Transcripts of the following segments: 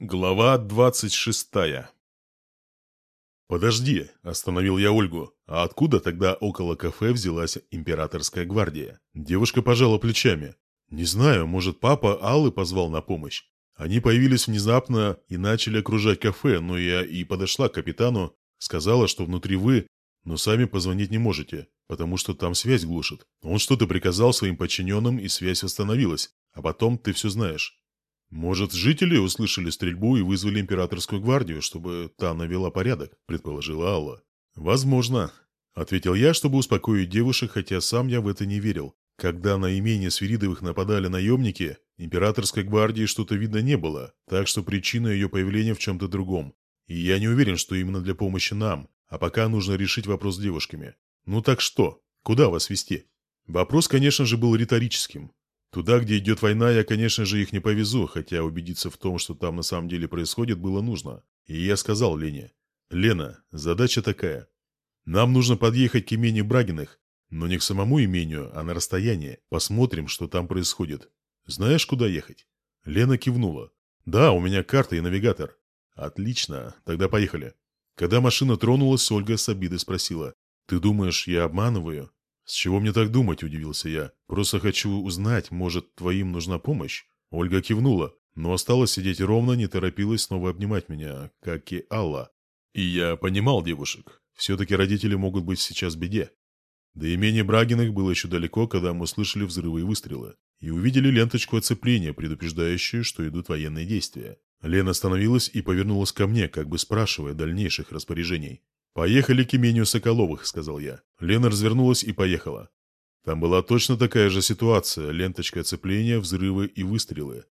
Глава двадцать шестая «Подожди», – остановил я Ольгу. «А откуда тогда около кафе взялась императорская гвардия?» Девушка пожала плечами. «Не знаю, может, папа Аллы позвал на помощь. Они появились внезапно и начали окружать кафе, но я и подошла к капитану, сказала, что внутри вы, но сами позвонить не можете, потому что там связь глушит. Он что-то приказал своим подчиненным, и связь восстановилась, а потом ты все знаешь». «Может, жители услышали стрельбу и вызвали императорскую гвардию, чтобы та навела порядок», — предположила Алла. «Возможно», — ответил я, чтобы успокоить девушек, хотя сам я в это не верил. Когда на имение Свиридовых нападали наемники, императорской гвардии что-то видно не было, так что причина ее появления в чем-то другом. И я не уверен, что именно для помощи нам, а пока нужно решить вопрос с девушками. Ну так что? Куда вас вести? Вопрос, конечно же, был риторическим. Туда, где идет война, я, конечно же, их не повезу, хотя убедиться в том, что там на самом деле происходит, было нужно. И я сказал Лене, «Лена, задача такая. Нам нужно подъехать к имению Брагиных, но не к самому имению, а на расстояние. Посмотрим, что там происходит. Знаешь, куда ехать?» Лена кивнула. «Да, у меня карта и навигатор». «Отлично, тогда поехали». Когда машина тронулась, Ольга с обидой спросила, «Ты думаешь, я обманываю?» «С чего мне так думать?» – удивился я. «Просто хочу узнать, может, твоим нужна помощь?» Ольга кивнула, но осталась сидеть ровно, не торопилась снова обнимать меня, как и Алла. И я понимал девушек. Все-таки родители могут быть сейчас в беде. До имени Брагиных было еще далеко, когда мы слышали взрывы и выстрелы. И увидели ленточку оцепления, предупреждающую, что идут военные действия. Лена остановилась и повернулась ко мне, как бы спрашивая дальнейших распоряжений. «Поехали к имению Соколовых», — сказал я. Лена развернулась и поехала. Там была точно такая же ситуация, ленточка оцепления, взрывы и выстрелы.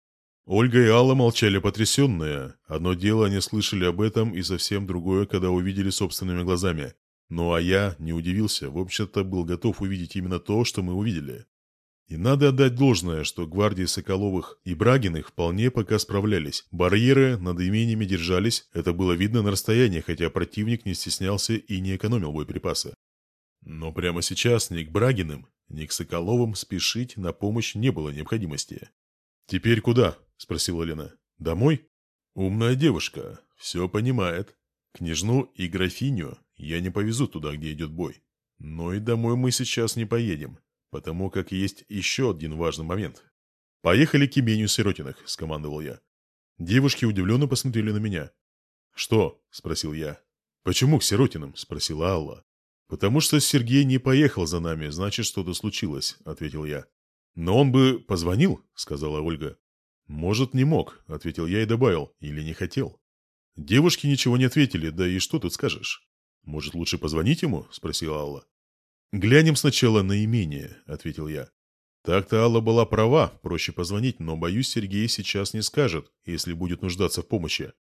Ольга и Алла молчали потрясенные. Одно дело они слышали об этом, и совсем другое, когда увидели собственными глазами. Ну а я не удивился, в общем-то был готов увидеть именно то, что мы увидели. И надо отдать должное, что гвардии Соколовых и Брагиных вполне пока справлялись. Барьеры над имениями держались, это было видно на расстоянии, хотя противник не стеснялся и не экономил боеприпасы. Но прямо сейчас ни к Брагиным, ни к Соколовым спешить на помощь не было необходимости. «Теперь куда?» – спросила Лена. «Домой?» «Умная девушка, все понимает. Княжну и графиню я не повезу туда, где идет бой. Но и домой мы сейчас не поедем потому как есть еще один важный момент. «Поехали к имению Сиротиных», — скомандовал я. Девушки удивленно посмотрели на меня. «Что?» — спросил я. «Почему к Сиротиным?» — спросила Алла. «Потому что Сергей не поехал за нами, значит, что-то случилось», — ответил я. «Но он бы позвонил», — сказала Ольга. «Может, не мог», — ответил я и добавил, или не хотел. Девушки ничего не ответили, да и что тут скажешь? «Может, лучше позвонить ему?» — спросила Алла. «Глянем сначала на имение», — ответил я. Так-то Алла была права, проще позвонить, но, боюсь, Сергей сейчас не скажет, если будет нуждаться в помощи.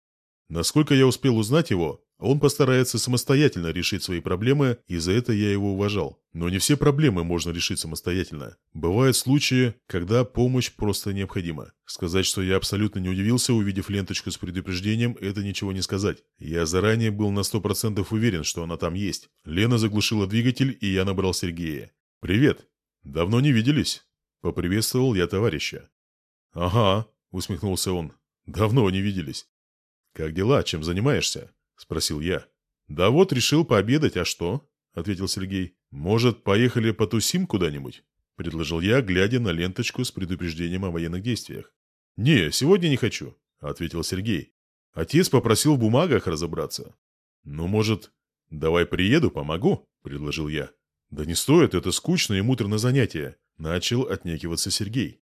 Насколько я успел узнать его, он постарается самостоятельно решить свои проблемы, и за это я его уважал. Но не все проблемы можно решить самостоятельно. Бывают случаи, когда помощь просто необходима. Сказать, что я абсолютно не удивился, увидев ленточку с предупреждением, это ничего не сказать. Я заранее был на сто процентов уверен, что она там есть. Лена заглушила двигатель, и я набрал Сергея. «Привет. Давно не виделись?» Поприветствовал я товарища. «Ага», — усмехнулся он. «Давно не виделись. «Как дела? Чем занимаешься?» – спросил я. «Да вот, решил пообедать, а что?» – ответил Сергей. «Может, поехали потусим куда-нибудь?» – предложил я, глядя на ленточку с предупреждением о военных действиях. «Не, сегодня не хочу», – ответил Сергей. «Отец попросил в бумагах разобраться». «Ну, может, давай приеду, помогу?» – предложил я. «Да не стоит, это скучное и муторное занятие», – начал отнекиваться Сергей.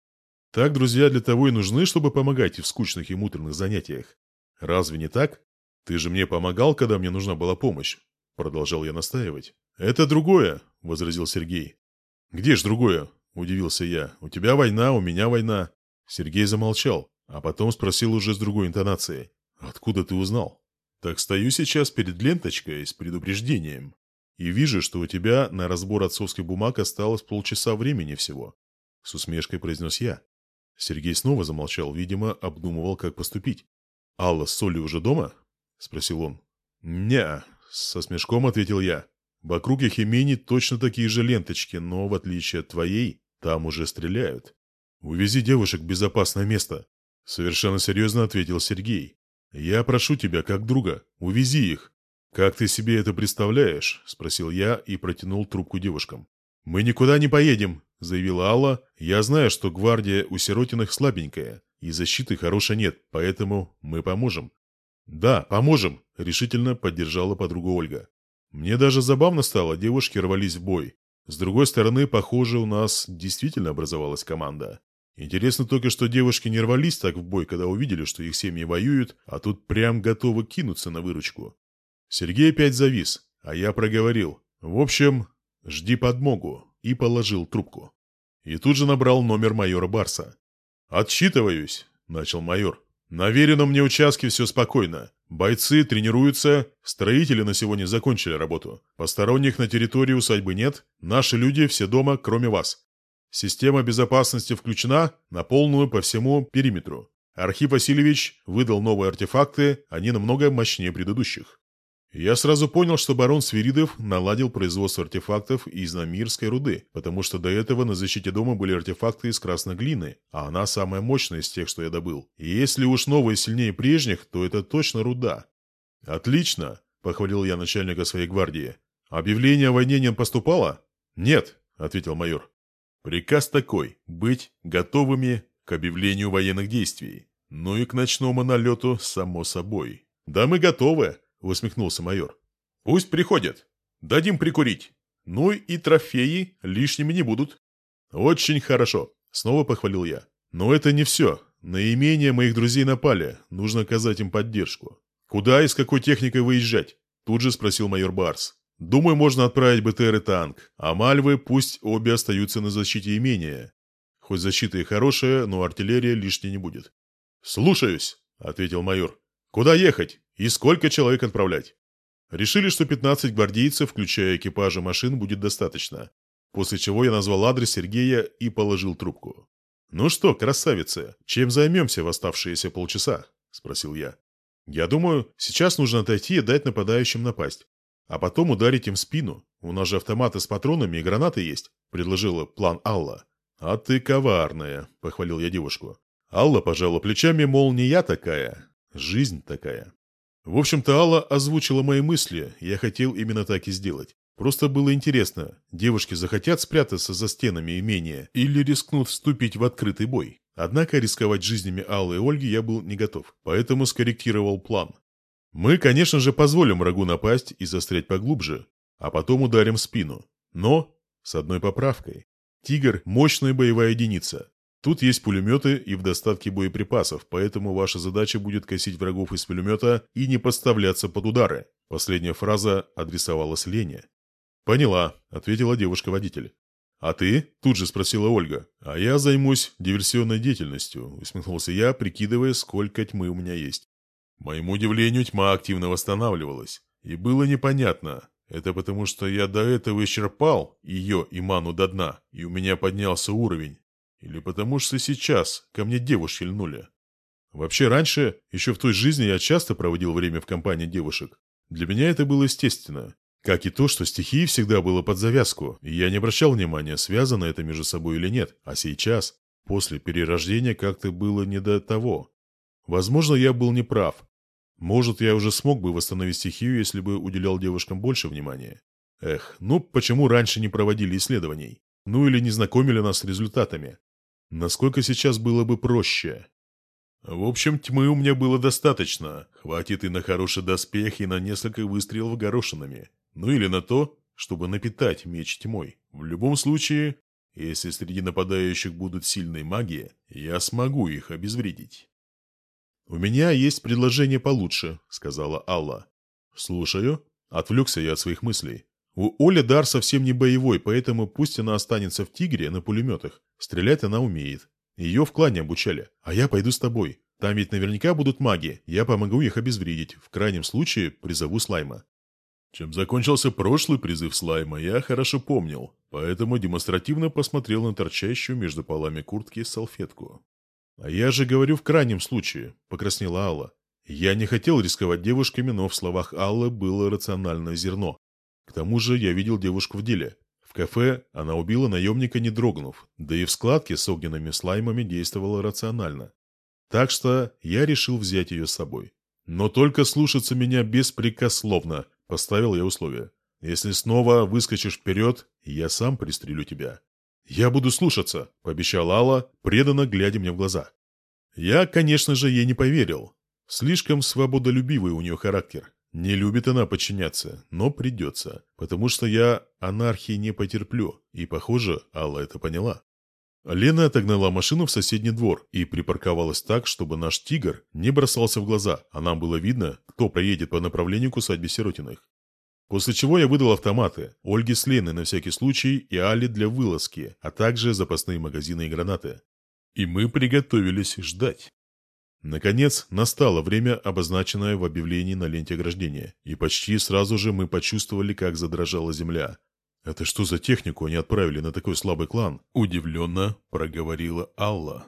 «Так друзья для того и нужны, чтобы помогать в скучных и муторных занятиях. Разве не так? Ты же мне помогал, когда мне нужна была помощь. Продолжал я настаивать. Это другое, возразил Сергей. Где ж другое? Удивился я. У тебя война, у меня война. Сергей замолчал, а потом спросил уже с другой интонацией. Откуда ты узнал? Так стою сейчас перед ленточкой с предупреждением. И вижу, что у тебя на разбор отцовских бумаг осталось полчаса времени всего. С усмешкой произнес я. Сергей снова замолчал, видимо, обдумывал, как поступить. «Алла с Солей уже дома?» – спросил он. не со смешком ответил я. «Вокруг их имени точно такие же ленточки, но, в отличие от твоей, там уже стреляют. Увези девушек в безопасное место», – совершенно серьезно ответил Сергей. «Я прошу тебя, как друга, увези их». «Как ты себе это представляешь?» – спросил я и протянул трубку девушкам. «Мы никуда не поедем», – заявила Алла. «Я знаю, что гвардия у Сиротиных слабенькая, и защиты хорошей нет, поэтому мы поможем». «Да, поможем», – решительно поддержала подруга Ольга. Мне даже забавно стало, девушки рвались в бой. С другой стороны, похоже, у нас действительно образовалась команда. Интересно только, что девушки не рвались так в бой, когда увидели, что их семьи воюют, а тут прям готовы кинуться на выручку. Сергей опять завис, а я проговорил. В общем, жди подмогу, и положил трубку. И тут же набрал номер майора Барса. «Отсчитываюсь», — начал майор. «На веренном мне участке все спокойно. Бойцы тренируются, строители на сегодня закончили работу. Посторонних на территории усадьбы нет, наши люди все дома, кроме вас. Система безопасности включена на полную по всему периметру. Архив Васильевич выдал новые артефакты, они намного мощнее предыдущих. Я сразу понял, что барон Свиридов наладил производство артефактов из намирской руды, потому что до этого на защите дома были артефакты из красной глины, а она самая мощная из тех, что я добыл. И если уж новые сильнее прежних, то это точно руда. «Отлично!» – похвалил я начальника своей гвардии. «Объявление о войне не поступало?» «Нет», – ответил майор. «Приказ такой – быть готовыми к объявлению военных действий. Ну и к ночному налету, само собой». «Да мы готовы!» — усмехнулся майор. «Пусть приходят. Дадим прикурить. Ну и трофеи лишними не будут». «Очень хорошо», — снова похвалил я. «Но это не все. На имение моих друзей напали. Нужно оказать им поддержку». «Куда и с какой техникой выезжать?» Тут же спросил майор Барс. «Думаю, можно отправить БТР и танк, а Мальвы пусть обе остаются на защите имения. Хоть защита и хорошая, но артиллерия лишней не будет». «Слушаюсь», — ответил майор. «Куда ехать?» И сколько человек отправлять? Решили, что 15 гвардейцев, включая экипажи машин, будет достаточно. После чего я назвал адрес Сергея и положил трубку. «Ну что, красавицы, чем займемся в оставшиеся полчаса?» – спросил я. «Я думаю, сейчас нужно отойти и дать нападающим напасть. А потом ударить им в спину. У нас же автоматы с патронами и гранаты есть», – предложила план Алла. «А ты коварная», – похвалил я девушку. Алла пожала плечами, мол, не я такая, жизнь такая. В общем-то, Алла озвучила мои мысли, я хотел именно так и сделать. Просто было интересно, девушки захотят спрятаться за стенами имения или рискнут вступить в открытый бой. Однако рисковать жизнями Аллы и Ольги я был не готов, поэтому скорректировал план. Мы, конечно же, позволим врагу напасть и застрять поглубже, а потом ударим в спину. Но с одной поправкой. «Тигр» — мощная боевая единица. Тут есть пулеметы и в достатке боеприпасов, поэтому ваша задача будет косить врагов из пулемета и не подставляться под удары. Последняя фраза адресовалась Лене. «Поняла», — ответила девушка-водитель. «А ты?» – тут же спросила Ольга. «А я займусь диверсионной деятельностью», – усмехнулся я, прикидывая, сколько тьмы у меня есть. Моему удивлению, тьма активно восстанавливалась. И было непонятно, это потому что я до этого исчерпал ее и ману до дна, и у меня поднялся уровень, или потому что сейчас ко мне девушки льнули. Вообще раньше, еще в той жизни я часто проводил время в компании девушек. Для меня это было естественно. Как и то, что стихии всегда было под завязку, и я не обращал внимания, связано это между собой или нет. А сейчас, после перерождения, как-то было не до того. Возможно, я был неправ. Может, я уже смог бы восстановить стихию, если бы уделял девушкам больше внимания. Эх, ну почему раньше не проводили исследований? Ну или не знакомили нас с результатами? Насколько сейчас было бы проще? В общем, тьмы у меня было достаточно. Хватит и на хороший доспех, и на несколько выстрелов горошинами. Ну или на то, чтобы напитать меч тьмой. В любом случае, если среди нападающих будут сильные маги, я смогу их обезвредить. «У меня есть предложение получше», — сказала Алла. «Слушаю». Отвлекся я от своих мыслей. У Оли дар совсем не боевой, поэтому пусть она останется в «Тигре» на пулеметах. Стрелять она умеет. Ее в клане обучали. А я пойду с тобой. Там ведь наверняка будут маги. Я помогу их обезвредить. В крайнем случае призову слайма. Чем закончился прошлый призыв слайма, я хорошо помнил, поэтому демонстративно посмотрел на торчащую между полами куртки салфетку. «А я же говорю в крайнем случае», — покраснела Алла. Я не хотел рисковать девушками, но в словах Аллы было рациональное зерно. К тому же я видел девушку в деле. В кафе она убила наемника, не дрогнув, да и в складке с огненными слаймами действовала рационально. Так что я решил взять ее с собой. Но только слушаться меня беспрекословно, поставил я условие. Если снова выскочишь вперед, я сам пристрелю тебя. «Я буду слушаться», — пообещала Алла, преданно глядя мне в глаза. Я, конечно же, ей не поверил. Слишком свободолюбивый у нее характер. Не любит она подчиняться, но придется, потому что я анархии не потерплю, и, похоже, Алла это поняла. Лена отогнала машину в соседний двор и припарковалась так, чтобы наш «Тигр» не бросался в глаза, а нам было видно, кто проедет по направлению к усадьбе Сиротиных. После чего я выдал автоматы, Ольге с Леной на всякий случай и Али для вылазки, а также запасные магазины и гранаты. И мы приготовились ждать. Наконец, настало время, обозначенное в объявлении на ленте ограждения, и почти сразу же мы почувствовали, как задрожала земля. «Это что за технику они отправили на такой слабый клан?» – удивленно проговорила Алла.